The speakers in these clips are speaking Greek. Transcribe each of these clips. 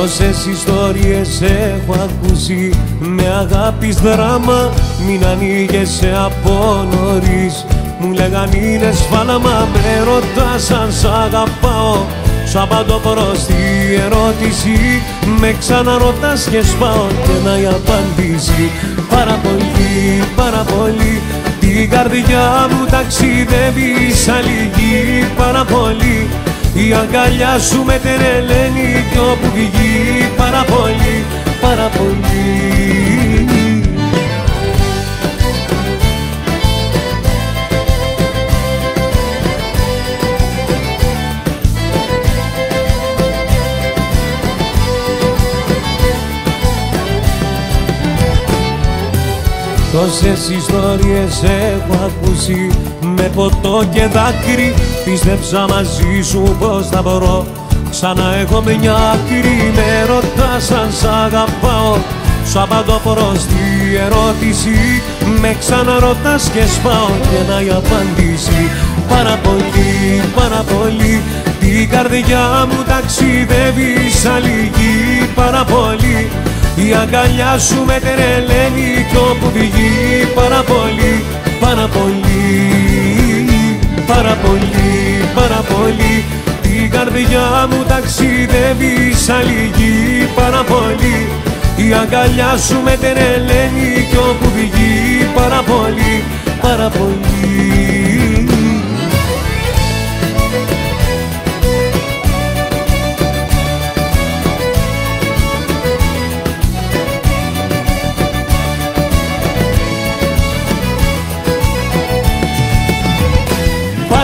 Τόσες ιστορίες έχω ακούσει. Με αγάπης δράμα Μην ανοίγεσαι από νωρίς. Μου λέγαν είναι σφάλαμα με ρωτάς αν σ' αγαπάω Σου απαντώ προς τη ερώτηση. Με ξαναρωτάς και σπάω και να η απάντηση Πάρα πολύ, πάρα πολύ Την καρδιά μου ταξιδεύει σαν λυγή πάρα πολύ η αγκαλιά σου με τρελαίνει κι όπου βγει πάρα πολύ, πάρα πολύ Τόσες ιστορίες έχω ακούσει με ποτό και δάκρυ. Πίστεψα μαζί σου πως θα μπορώ. Ξανά έχω μια άκρη με ρωτάς αν σ' αγαπάω. Σου απαντώ προς τη ερώτηση Με ξαναρωτάς και σπάω. Και να η απάντηση Πάρα πολύ, πάρα πολύ Την καρδιά μου ταξιδεύει σαν λίγη πάρα πολύ η αγκαλιά σου με τρελαίνει κι όπου πηγεί πάρα πολύ, πάρα πολύ, πάρα πολύ, πάρα πολύ. Την καρδιά μου ταξιδεύει σαν λίγη πάρα πολύ. Η αγκαλιά σου με τρελαίνει κι όπου πηγεί πάρα πολύ, πάρα πολύ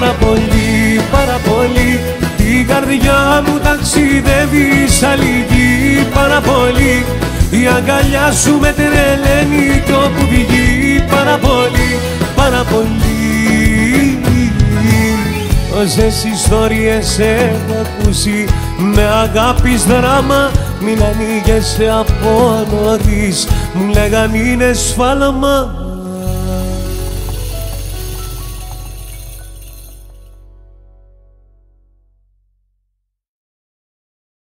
πάρα πολύ, πάρα πολύ. Την καρδιά μου ταξιδεύει σαν λίγη πάρα πολύ. Η αγκαλιά σου με τρελαίνει κι όπου βγει πάρα πολύ, πάρα πολύ. Όσες ιστορίες έχω ακούσει με αγάπης δράμα μην ανοίγεσαι από νωρίς Μου λέγαν είναι σφάλαμα